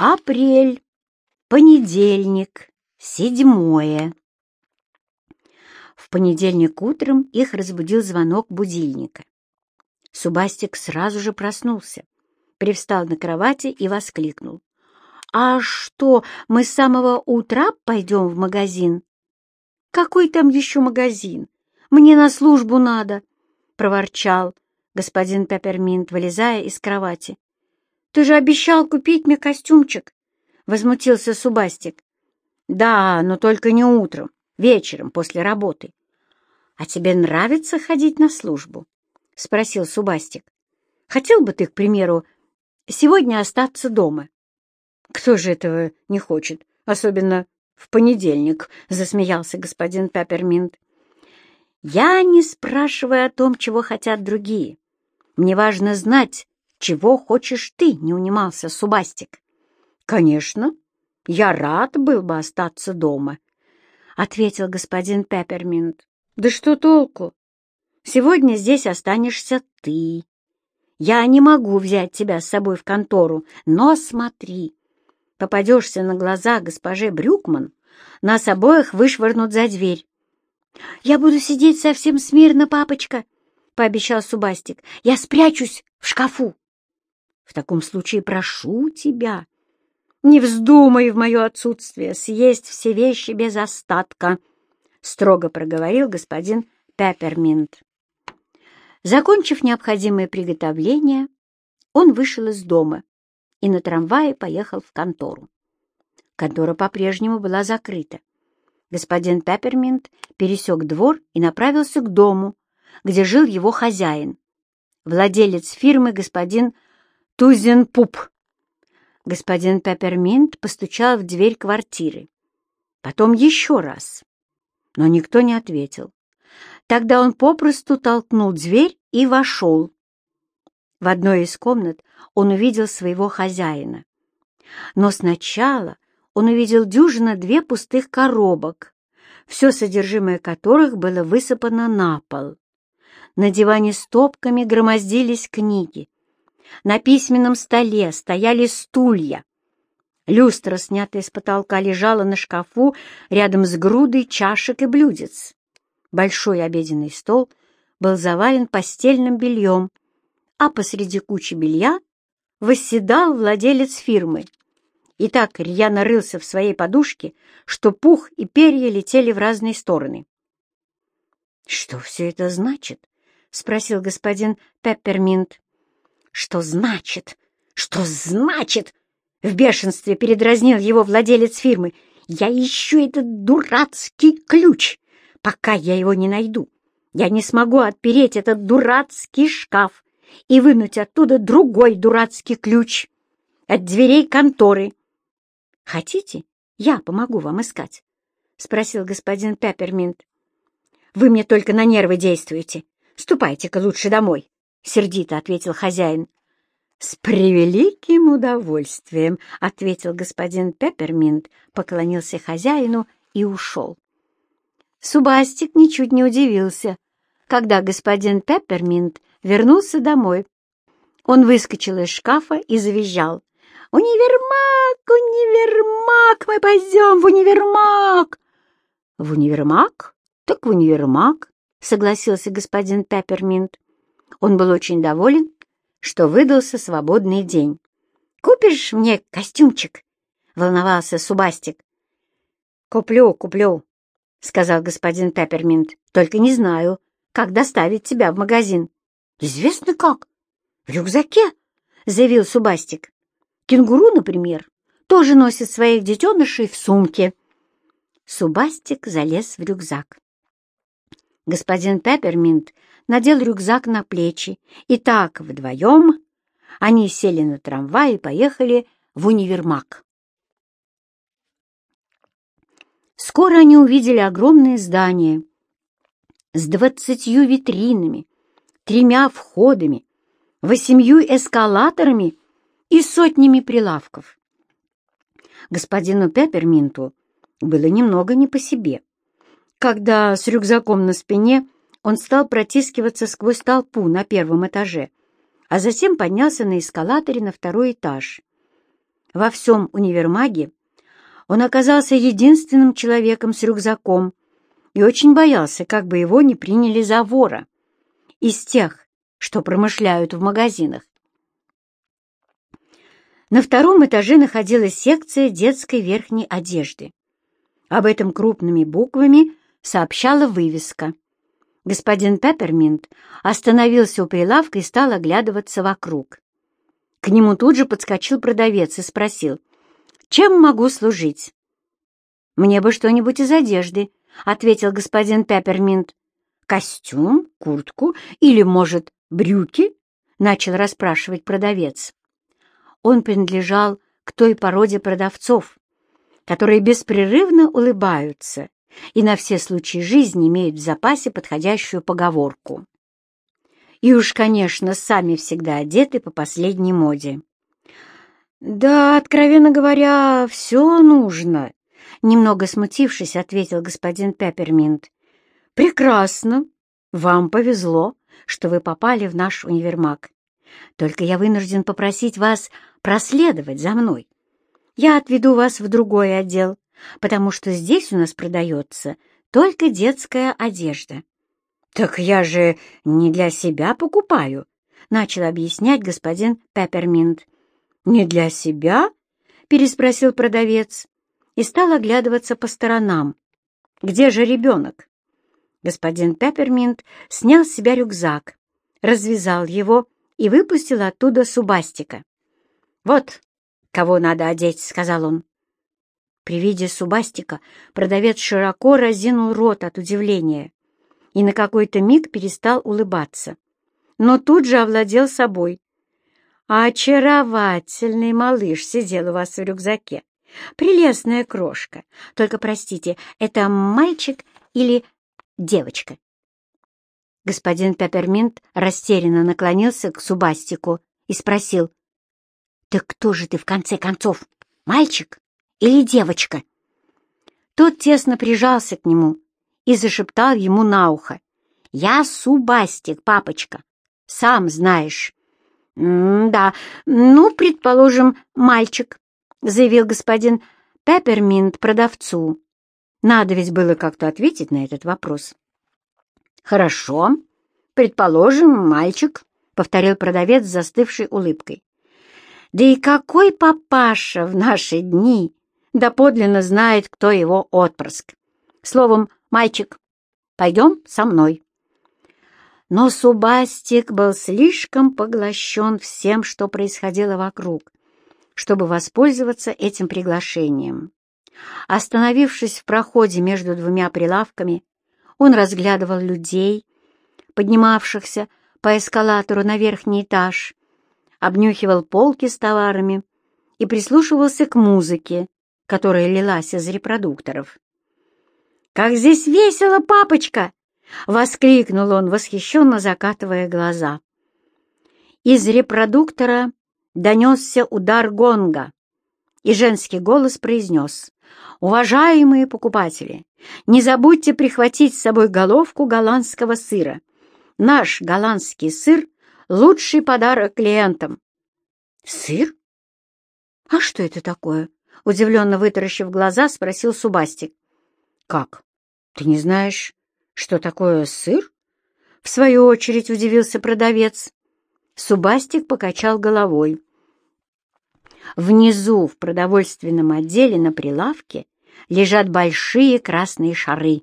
Апрель. Понедельник. Седьмое. В понедельник утром их разбудил звонок будильника. Субастик сразу же проснулся, привстал на кровати и воскликнул. «А что, мы с самого утра пойдем в магазин?» «Какой там еще магазин? Мне на службу надо!» — проворчал господин Пепперминт, вылезая из кровати. «Ты же обещал купить мне костюмчик!» — возмутился Субастик. «Да, но только не утром, вечером, после работы». «А тебе нравится ходить на службу?» — спросил Субастик. «Хотел бы ты, к примеру, сегодня остаться дома?» «Кто же этого не хочет, особенно в понедельник?» — засмеялся господин Пепперминт. «Я не спрашиваю о том, чего хотят другие. Мне важно знать, чего хочешь ты?» — не унимался Субастик. «Конечно, я рад был бы остаться дома», — ответил господин Пепперминт. «Да что толку? Сегодня здесь останешься ты. Я не могу взять тебя с собой в контору, но смотри, попадешься на глаза госпоже Брюкман, нас обоих вышвырнут за дверь». «Я буду сидеть совсем смирно, папочка», — пообещал Субастик. «Я спрячусь в шкафу». «В таком случае прошу тебя, не вздумай в мое отсутствие съесть все вещи без остатка», — строго проговорил господин Пепперминт. Закончив необходимые приготовления, он вышел из дома и на трамвае поехал в контору. Контора по-прежнему была закрыта. Господин Пепперминт пересек двор и направился к дому, где жил его хозяин, владелец фирмы господин Тузенпуп. Господин Пепперминт постучал в дверь квартиры. Потом еще раз, но никто не ответил. Тогда он попросту толкнул дверь и вошел. В одной из комнат он увидел своего хозяина. Но сначала он увидел дюжина две пустых коробок, все содержимое которых было высыпано на пол. На диване стопками громоздились книги. На письменном столе стояли стулья. Люстра, снятая с потолка, лежала на шкафу рядом с грудой чашек и блюдец. Большой обеденный стол был завален постельным бельем, а посреди кучи белья восседал владелец фирмы и так рьяно рылся в своей подушке, что пух и перья летели в разные стороны. «Что все это значит?» — спросил господин Пепперминт. «Что значит? Что значит?» В бешенстве передразнил его владелец фирмы. «Я ищу этот дурацкий ключ, пока я его не найду. Я не смогу отпереть этот дурацкий шкаф и вынуть оттуда другой дурацкий ключ от дверей конторы. Хотите, я помогу вам искать?» — спросил господин Пепперминт. «Вы мне только на нервы действуете. Ступайте-ка лучше домой», — сердито ответил хозяин. «С превеликим удовольствием», — ответил господин Пепперминт, поклонился хозяину и ушел. Субастик ничуть не удивился, когда господин Пепперминт вернулся домой. Он выскочил из шкафа и завизжал. «Универмаг! Универмаг! Мы пойдем в универмаг!» «В универмаг? Так в универмаг!» — согласился господин Пепперминт. Он был очень доволен, что выдался свободный день. «Купишь мне костюмчик?» — волновался Субастик. «Куплю, куплю», — сказал господин Пепперминт. «Только не знаю, как доставить тебя в магазин». «Известно как. В рюкзаке», — заявил Субастик. «Кенгуру, например, тоже носит своих детенышей в сумке». Субастик залез в рюкзак. Господин Пепперминт надел рюкзак на плечи, и так вдвоем они сели на трамвай и поехали в универмаг. Скоро они увидели огромное здание с двадцатью витринами, тремя входами, восемью эскалаторами и сотнями прилавков. Господину Пепперминту было немного не по себе когда с рюкзаком на спине он стал протискиваться сквозь толпу на первом этаже, а затем поднялся на эскалаторе на второй этаж. Во всем универмаге он оказался единственным человеком с рюкзаком и очень боялся, как бы его не приняли за вора из тех, что промышляют в магазинах. На втором этаже находилась секция детской верхней одежды. Об этом крупными буквами сообщала вывеска. Господин Пепперминт остановился у прилавка и стал оглядываться вокруг. К нему тут же подскочил продавец и спросил, «Чем могу служить?» «Мне бы что-нибудь из одежды», — ответил господин Пепперминт. «Костюм, куртку или, может, брюки?» — начал расспрашивать продавец. Он принадлежал к той породе продавцов, которые беспрерывно улыбаются и на все случаи жизни имеют в запасе подходящую поговорку. И уж, конечно, сами всегда одеты по последней моде. «Да, откровенно говоря, все нужно», — немного смутившись, ответил господин Пепперминт. «Прекрасно. Вам повезло, что вы попали в наш универмаг. Только я вынужден попросить вас проследовать за мной. Я отведу вас в другой отдел, потому что здесь у нас продается только детская одежда». «Так я же не для себя покупаю», — начал объяснять господин Пепперминт. «Не для себя?» — переспросил продавец и стал оглядываться по сторонам. «Где же ребенок?» Господин Пепперминт снял с себя рюкзак, развязал его и выпустил оттуда субастика. «Вот, кого надо одеть», — сказал он. При виде субастика продавец широко разинул рот от удивления и на какой-то миг перестал улыбаться, но тут же овладел собой. «Очаровательный малыш сидел у вас в рюкзаке. Прелестная крошка. Только, простите, это мальчик или девочка?» Господин Пепперминт растерянно наклонился к Субастику и спросил, «Так кто же ты в конце концов, мальчик или девочка?» Тот тесно прижался к нему и зашептал ему на ухо. «Я Субастик, папочка, сам знаешь». «Да, ну, предположим, мальчик», — заявил господин Пепперминт продавцу. Надо ведь было как-то ответить на этот вопрос. «Хорошо, предположим, мальчик», — повторил продавец с застывшей улыбкой. «Да и какой папаша в наши дни доподлинно знает, кто его отпрыск? Словом, мальчик, пойдем со мной». Но Субастик был слишком поглощен всем, что происходило вокруг, чтобы воспользоваться этим приглашением. Остановившись в проходе между двумя прилавками, он разглядывал людей, поднимавшихся по эскалатору на верхний этаж, обнюхивал полки с товарами и прислушивался к музыке, которая лилась из репродукторов. «Как здесь весело, папочка!» — воскликнул он, восхищенно закатывая глаза. Из репродуктора донесся удар гонга, и женский голос произнес «Уважаемые покупатели, не забудьте прихватить с собой головку голландского сыра. Наш голландский сыр — лучший подарок клиентам». «Сыр? А что это такое?» — удивленно вытаращив глаза, спросил Субастик. «Как? Ты не знаешь, что такое сыр?» В свою очередь удивился продавец. Субастик покачал головой. Внизу, в продовольственном отделе на прилавке, лежат большие красные шары.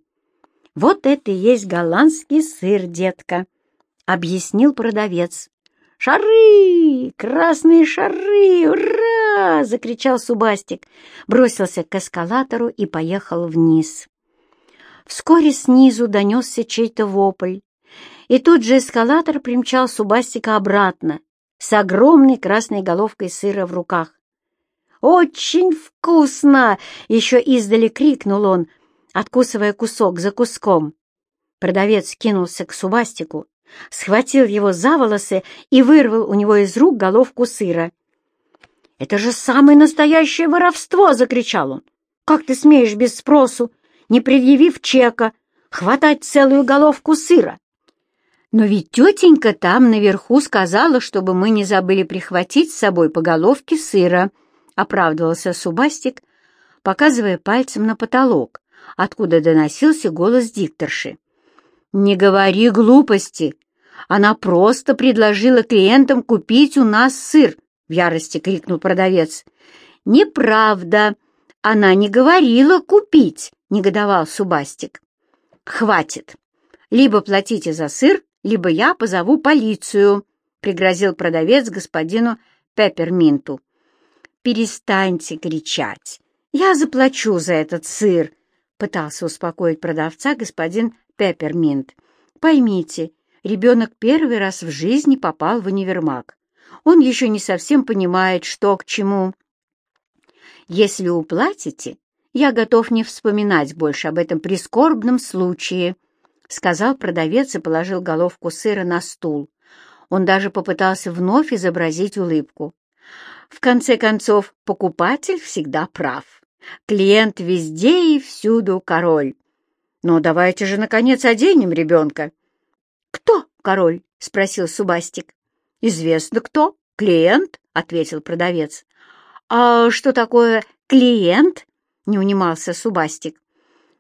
«Вот это и есть голландский сыр, детка», — объяснил продавец. «Шары! Красные шары! Ура!» — закричал Субастик, бросился к эскалатору и поехал вниз. Вскоре снизу донесся чей-то вопль, и тут же эскалатор примчал Субастика обратно с огромной красной головкой сыра в руках. «Очень вкусно!» — еще издали крикнул он, откусывая кусок за куском. Продавец кинулся к Субастику, схватил его за волосы и вырвал у него из рук головку сыра. «Это же самое настоящее воровство!» — закричал он. «Как ты смеешь без спросу не предъявив чека, хватать целую головку сыра. Но ведь тетенька там наверху сказала, чтобы мы не забыли прихватить с собой по головке сыра, — оправдывался Субастик, показывая пальцем на потолок, откуда доносился голос дикторши. «Не говори глупости! Она просто предложила клиентам купить у нас сыр!» — в ярости крикнул продавец. «Неправда! Она не говорила купить!» — негодовал Субастик. «Хватит! Либо платите за сыр, либо я позову полицию!» — пригрозил продавец господину Пепперминту. «Перестаньте кричать! Я заплачу за этот сыр!» — пытался успокоить продавца господин Пепперминт. «Поймите, ребенок первый раз в жизни попал в универмаг. Он еще не совсем понимает, что к чему. Если уплатите, я готов не вспоминать больше об этом прискорбном случае», — сказал продавец и положил головку сыра на стул. Он даже попытался вновь изобразить улыбку. В конце концов, покупатель всегда прав. Клиент везде и всюду король. Но давайте же, наконец, оденем ребенка. «Кто король?» — спросил Субастик. «Известно кто. Клиент», — ответил продавец. «А что такое клиент?» — не унимался Субастик.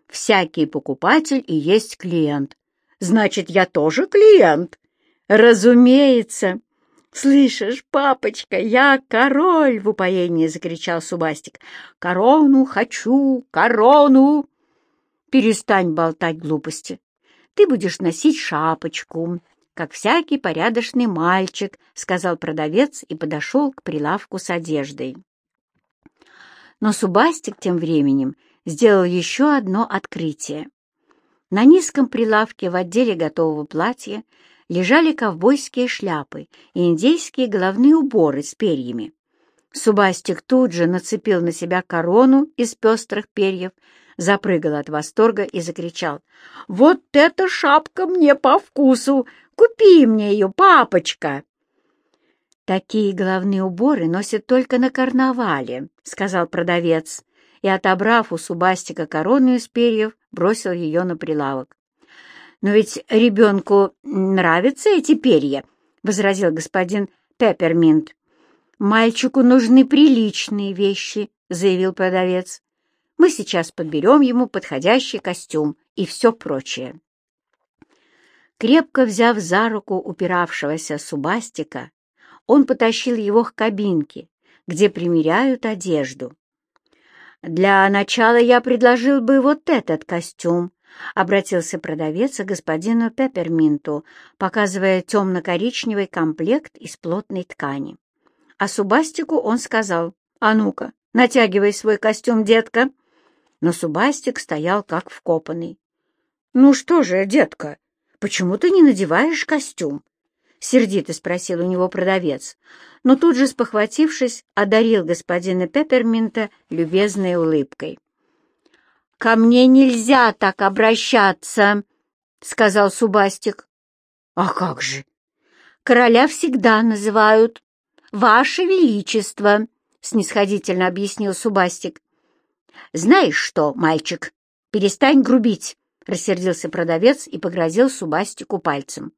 «Всякий покупатель и есть клиент. Значит, я тоже клиент?» «Разумеется!» «Слышишь, папочка, я король!» — в упоении закричал Субастик. «Корону хочу! Корону!» «Перестань болтать глупости. Ты будешь носить шапочку, как всякий порядочный мальчик», — сказал продавец и подошел к прилавку с одеждой. Но Субастик тем временем сделал еще одно открытие. На низком прилавке в отделе готового платья лежали ковбойские шляпы и индейские головные уборы с перьями. Субастик тут же нацепил на себя корону из пестрых перьев, запрыгал от восторга и закричал. «Вот эта шапка мне по вкусу! Купи мне ее, папочка!» «Такие головные уборы носят только на карнавале», — сказал продавец, и, отобрав у Субастика корону из перьев, бросил ее на прилавок. «Но ведь ребенку нравятся эти перья», — возразил господин Пепперминт. «Мальчику нужны приличные вещи», — заявил продавец. «Мы сейчас подберем ему подходящий костюм и все прочее». Крепко взяв за руку упиравшегося Субастика, он потащил его к кабинке, где примеряют одежду. «Для начала я предложил бы вот этот костюм», — обратился продавец к господину Пепперминту, показывая темно-коричневый комплект из плотной ткани. А Субастику он сказал, «А ну-ка, натягивай свой костюм, детка!» Но Субастик стоял как вкопанный. «Ну что же, детка, почему ты не надеваешь костюм?» — сердито спросил у него продавец, но тут же, спохватившись, одарил господина Пепперминта любезной улыбкой. «Ко мне нельзя так обращаться», — сказал Субастик. «А как же? Короля всегда называют «Ваше Величество», — снисходительно объяснил Субастик. «Знаешь что, мальчик, перестань грубить», — рассердился продавец и погрозил Субастику пальцем.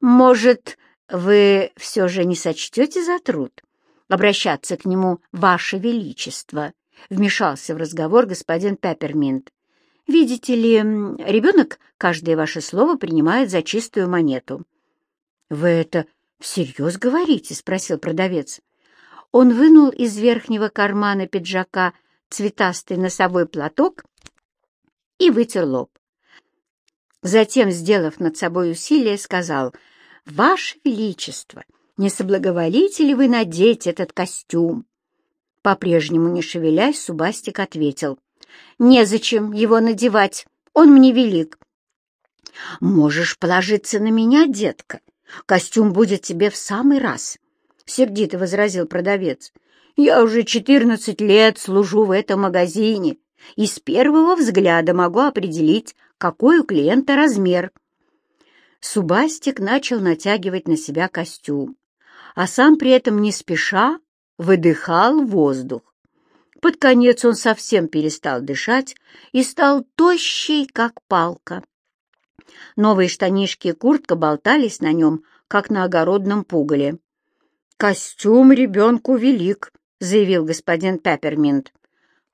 «Может, вы все же не сочтете за труд обращаться к нему «Ваше Величество», — вмешался в разговор господин Пепперминт. «Видите ли, ребенок каждое ваше слово принимает за чистую монету». «Вы это всерьез говорите?» — спросил продавец. Он вынул из верхнего кармана пиджака цветастый носовой платок и вытер лоб. Затем, сделав над собой усилие, сказал, «Ваше Величество, не соблаговолите ли вы надеть этот костюм?» По-прежнему не шевелясь, Субастик ответил. «Незачем его надевать, он мне велик». «Можешь положиться на меня, детка. Костюм будет тебе в самый раз», — сердито возразил продавец. «Я уже четырнадцать лет служу в этом магазине и с первого взгляда могу определить, какой у клиента размер». Субастик начал натягивать на себя костюм, а сам при этом не спеша выдыхал воздух. Под конец он совсем перестал дышать и стал тощий, как палка. Новые штанишки и куртка болтались на нем, как на огородном пугале. «Костюм ребенку велик», — заявил господин Пепперминт.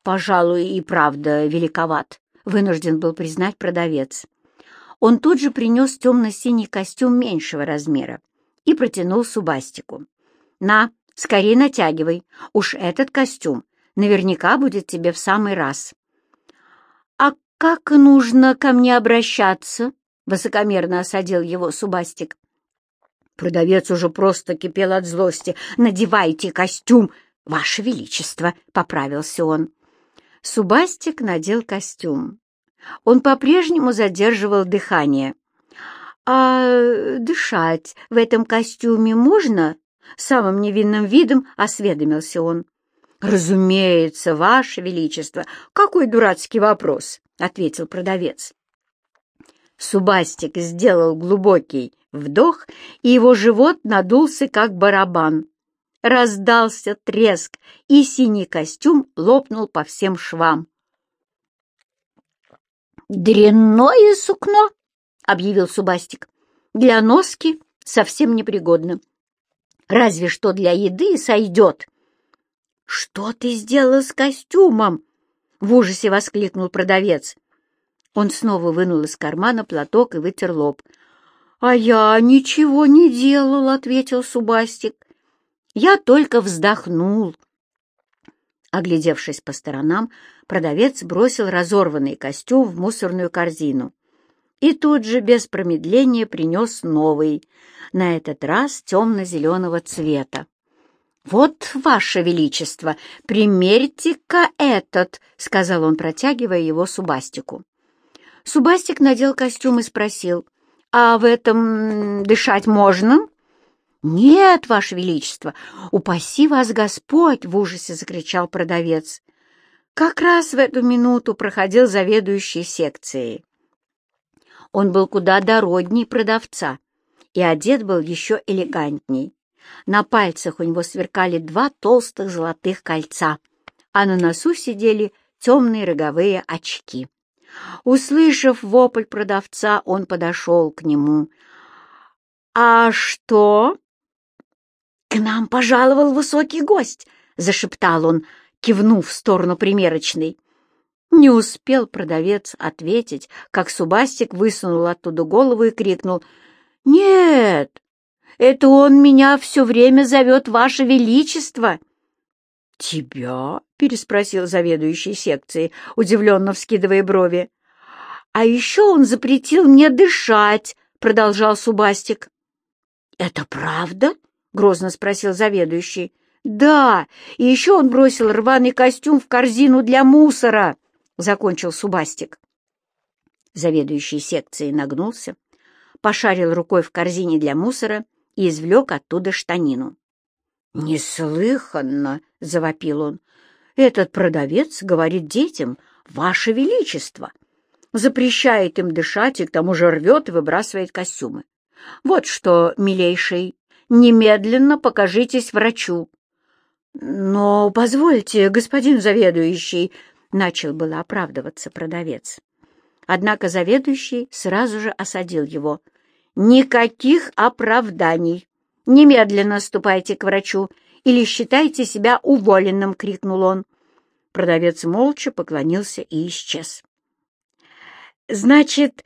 «Пожалуй, и правда великоват», — вынужден был признать продавец. Он тут же принес темно-синий костюм меньшего размера и протянул Субастику. «На, скорее натягивай, уж этот костюм наверняка будет тебе в самый раз». «А как нужно ко мне обращаться?» — высокомерно осадил его Субастик. Продавец уже просто кипел от злости. «Надевайте костюм, Ваше Величество!» — поправился он. Субастик надел костюм. Он по-прежнему задерживал дыхание. «А дышать в этом костюме можно?» — самым невинным видом осведомился он. «Разумеется, Ваше Величество! Какой дурацкий вопрос!» — ответил продавец. Субастик сделал глубокий вдох, и его живот надулся, как барабан. Раздался треск, и синий костюм лопнул по всем швам. «Дрянное сукно!» — объявил Субастик. «Для носки совсем непригодно. Разве что для еды сойдет». «Что ты сделал с костюмом?» — в ужасе воскликнул продавец. Он снова вынул из кармана платок и вытер лоб. «А я ничего не делал», — ответил Субастик. «Я только вздохнул». Оглядевшись по сторонам, продавец бросил разорванный костюм в мусорную корзину и тут же без промедления принес новый, на этот раз темно-зеленого цвета. «Вот, Ваше Величество, примерьте-ка этот», — сказал он, протягивая его Субастику. Субастик надел костюм и спросил, «А в этом дышать можно?» «Нет, Ваше Величество, упаси вас Господь!» — в ужасе закричал продавец. Как раз в эту минуту проходил заведующий секцией. Он был куда дородней продавца и одет был еще элегантней. На пальцах у него сверкали два толстых золотых кольца, а на носу сидели темные роговые очки. Услышав вопль продавца, он подошел к нему. «А что?» «К нам пожаловал высокий гость!» — зашептал он, кивнув в сторону примерочной. Не успел продавец ответить, как Субастик высунул оттуда голову и крикнул. «Нет, это он меня все время зовет, Ваше Величество!» «Тебя?» — переспросил заведующий секцией, удивленно вскидывая брови. «А еще он запретил мне дышать», — продолжал Субастик. «Это правда?» — грозно спросил заведующий. «Да, и еще он бросил рваный костюм в корзину для мусора», — закончил Субастик. Заведующий секцией нагнулся, пошарил рукой в корзине для мусора и извлек оттуда штанину. «Неслыханно!» — завопил он. «Этот продавец говорит детям, Ваше Величество!» Запрещает им дышать и к тому же рвет и выбрасывает костюмы. «Вот что, милейший, немедленно покажитесь врачу». «Но позвольте, господин заведующий», — начал было оправдываться продавец. Однако заведующий сразу же осадил его. «Никаких оправданий! Немедленно ступайте к врачу или считайте себя уволенным!» — крикнул он. Продавец молча поклонился и исчез. «Значит,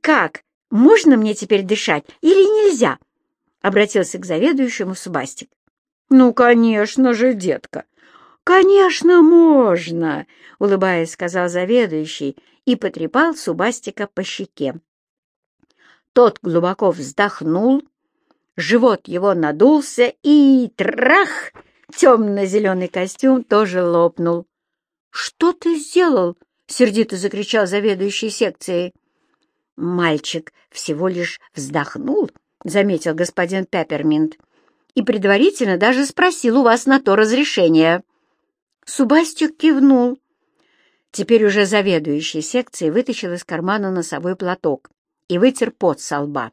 как? Можно мне теперь дышать или нельзя?» — обратился к заведующему Субастик. «Ну, конечно же, детка, конечно, можно!» — улыбаясь, сказал заведующий и потрепал Субастика по щеке. Тот глубоко вздохнул, живот его надулся и трах! Темно-зеленый костюм тоже лопнул. «Что ты сделал?» — сердито закричал заведующий секцией. «Мальчик всего лишь вздохнул», — заметил господин Пепперминт, «и предварительно даже спросил у вас на то разрешение». Субастик кивнул. Теперь уже заведующий секцией вытащил из кармана носовой платок и вытер пот со лба.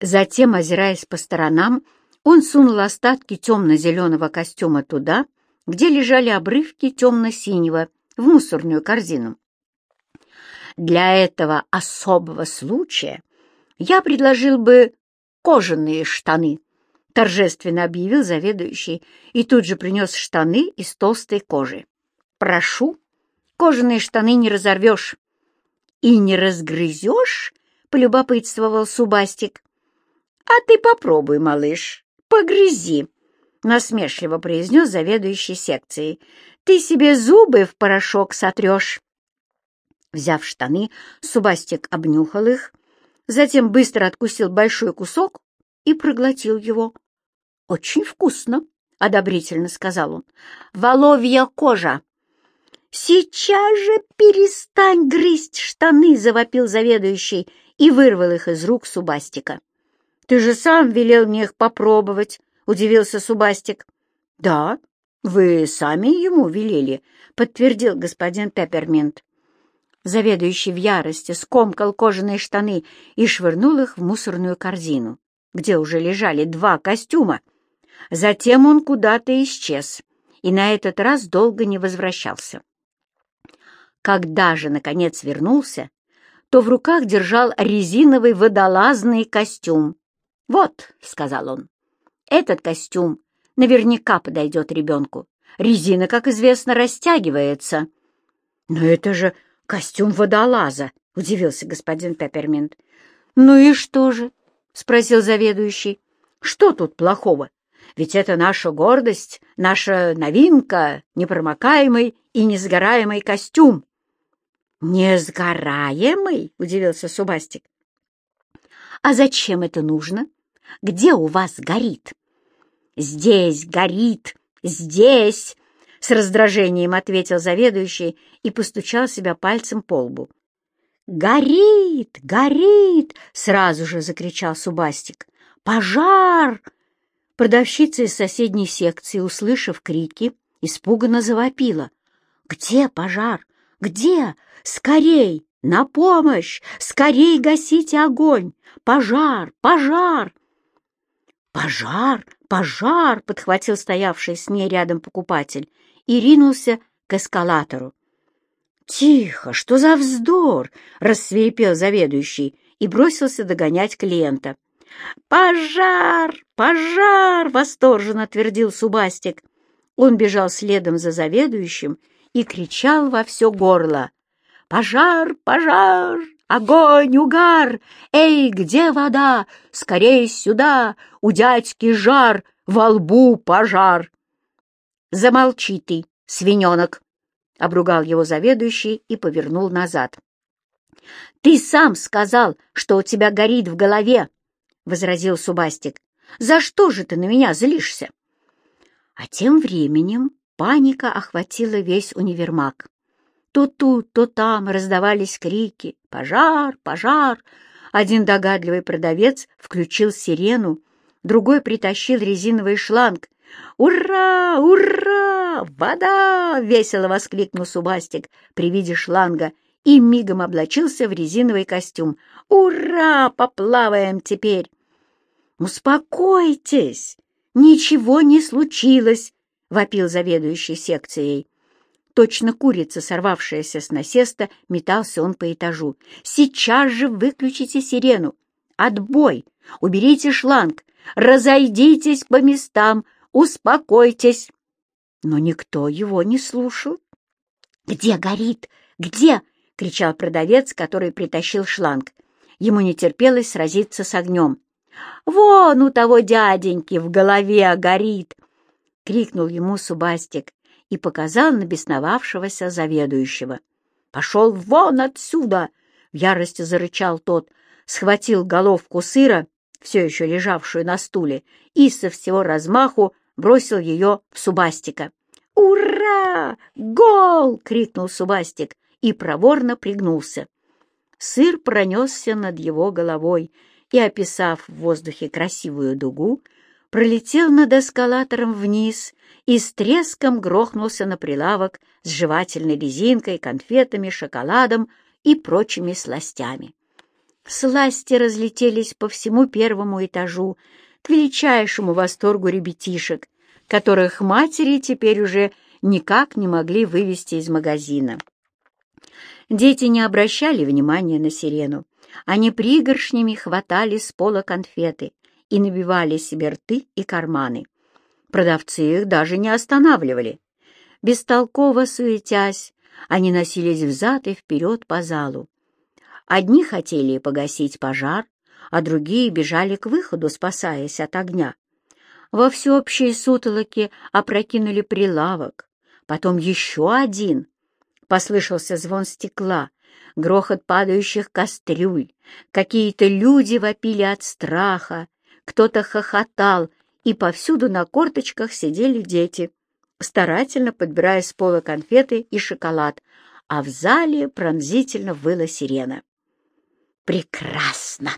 Затем, озираясь по сторонам, он сунул остатки темно-зеленого костюма туда, где лежали обрывки темно-синего, в мусорную корзину. Для этого особого случая я предложил бы кожаные штаны, торжественно объявил заведующий и тут же принес штаны из толстой кожи. «Прошу, кожаные штаны не разорвешь». «И не разгрызешь?» — полюбопытствовал Субастик. «А ты попробуй, малыш, погрызи», — насмешливо произнес заведующий секцией. «Ты себе зубы в порошок сотрешь». Взяв штаны, Субастик обнюхал их, затем быстро откусил большой кусок и проглотил его. «Очень вкусно», — одобрительно сказал он. «Воловья кожа». «Сейчас же перестань грызть штаны!» — завопил заведующий и вырвал их из рук Субастика. «Ты же сам велел мне их попробовать», — удивился Субастик. «Да, вы сами ему велели», — подтвердил господин Пепперминт. Заведующий в ярости скомкал кожаные штаны и швырнул их в мусорную корзину, где уже лежали два костюма. Затем он куда-то исчез и на этот раз долго не возвращался. Когда же, наконец, вернулся, то в руках держал резиновый водолазный костюм. «Вот», — сказал он, — «этот костюм наверняка подойдет ребенку. Резина, как известно, растягивается». «Но это же костюм водолаза», — удивился господин Пепперминт. «Ну и что же?» — спросил заведующий. «Что тут плохого? Ведь это наша гордость, наша новинка, непромокаемый и несгораемый костюм». «Несгораемый?» — удивился Субастик. «А зачем это нужно? Где у вас горит?» «Здесь горит! Здесь!» — с раздражением ответил заведующий и постучал себя пальцем по лбу. «Горит! Горит!» — сразу же закричал Субастик. «Пожар!» Продавщица из соседней секции, услышав крики, испуганно завопила. «Где пожар? Где? Скорей! На помощь! Скорей гасите огонь! Пожар! Пожар!» «Пожар! Пожар!» — подхватил стоявший с ней рядом покупатель и ринулся к эскалатору. «Тихо! Что за вздор!» — рассверепел заведующий и бросился догонять клиента. «Пожар! Пожар!» — восторженно твердил Субастик. Он бежал следом за заведующим и кричал во все горло. «Пожар! Пожар! Огонь! Угар! Эй, где вода? Скорей сюда! У дядьки жар! Во лбу пожар!» «Замолчи ты, свиненок!» — обругал его заведующий и повернул назад. «Ты сам сказал, что у тебя горит в голове!» — возразил Субастик. «За что же ты на меня злишься?» А тем временем паника охватила весь универмаг. То тут, то там раздавались крики «Пожар! Пожар!». Один догадливый продавец включил сирену, другой притащил резиновый шланг. «Ура! Ура! Вода!» — весело воскликнул Субастик при виде шланга и мигом облачился в резиновый костюм. «Ура! Поплаваем теперь!» «Успокойтесь! Ничего не случилось!» — вопил заведующий секцией. Точно курица, сорвавшаяся с насеста, метался он по этажу. «Сейчас же выключите сирену! Отбой! Уберите шланг! Разойдитесь по местам! Успокойтесь!» Но никто его не слушал. «Где горит? Где?» — кричал продавец, который притащил шланг. Ему не терпелось сразиться с огнем. «Вон у того дяденьки в голове горит!» — крикнул ему Субастик и показал на бесновавшегося заведующего. «Пошел вон отсюда!» — в ярости зарычал тот, схватил головку сыра, все еще лежавшую на стуле, и со всего размаху бросил ее в Субастика. «Ура! Гол!» — крикнул Субастик и проворно пригнулся. Сыр пронесся над его головой и, описав в воздухе красивую дугу, пролетел над эскалатором вниз и с треском грохнулся на прилавок с жевательной резинкой, конфетами, шоколадом и прочими сластями. Сласти разлетелись по всему первому этажу к величайшему восторгу ребятишек, которых матери теперь уже никак не могли вывести из магазина. Дети не обращали внимания на сирену. Они пригоршнями хватали с пола конфеты и набивали себе рты и карманы. Продавцы их даже не останавливали. Бестолково суетясь, они носились взад и вперед по залу. Одни хотели погасить пожар, а другие бежали к выходу, спасаясь от огня. Во всеобщей сутолоке опрокинули прилавок, потом еще один. Послышался звон стекла, грохот падающих кастрюль, какие-то люди вопили от страха, кто-то хохотал, и повсюду на корточках сидели дети, старательно подбирая с пола конфеты и шоколад, а в зале пронзительно выла сирена. «Прекрасно!»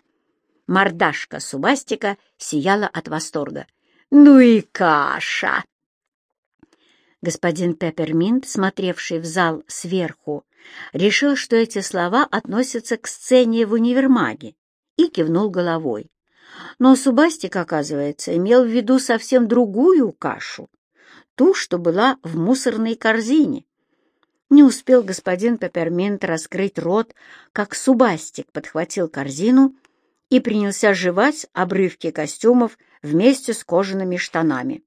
Мордашка Субастика сияла от восторга. «Ну и каша!» Господин Пепперминт, смотревший в зал сверху, решил, что эти слова относятся к сцене в универмаге, и кивнул головой. Но Субастик, оказывается, имел в виду совсем другую кашу, ту, что была в мусорной корзине. Не успел господин Пепперминт раскрыть рот, как Субастик подхватил корзину и принялся жевать обрывки костюмов вместе с кожаными штанами.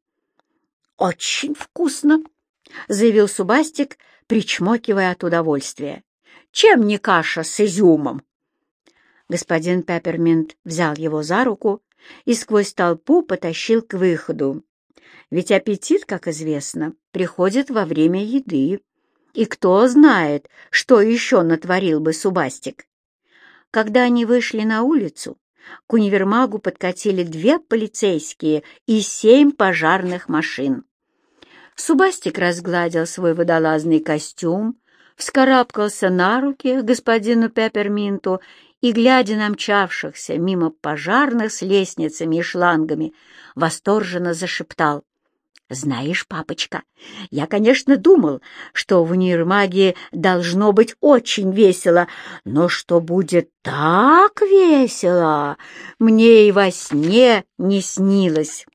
«Очень вкусно!» — заявил Субастик, причмокивая от удовольствия. «Чем не каша с изюмом?» Господин Пепперминт взял его за руку и сквозь толпу потащил к выходу. Ведь аппетит, как известно, приходит во время еды. И кто знает, что еще натворил бы Субастик. Когда они вышли на улицу, к универмагу подкатили две полицейские и семь пожарных машин. Субастик разгладил свой водолазный костюм, вскарабкался на руки господину Пепперминту и, глядя на мчавшихся мимо пожарных с лестницами и шлангами, восторженно зашептал. «Знаешь, папочка, я, конечно, думал, что в универмаге должно быть очень весело, но что будет так весело, мне и во сне не снилось».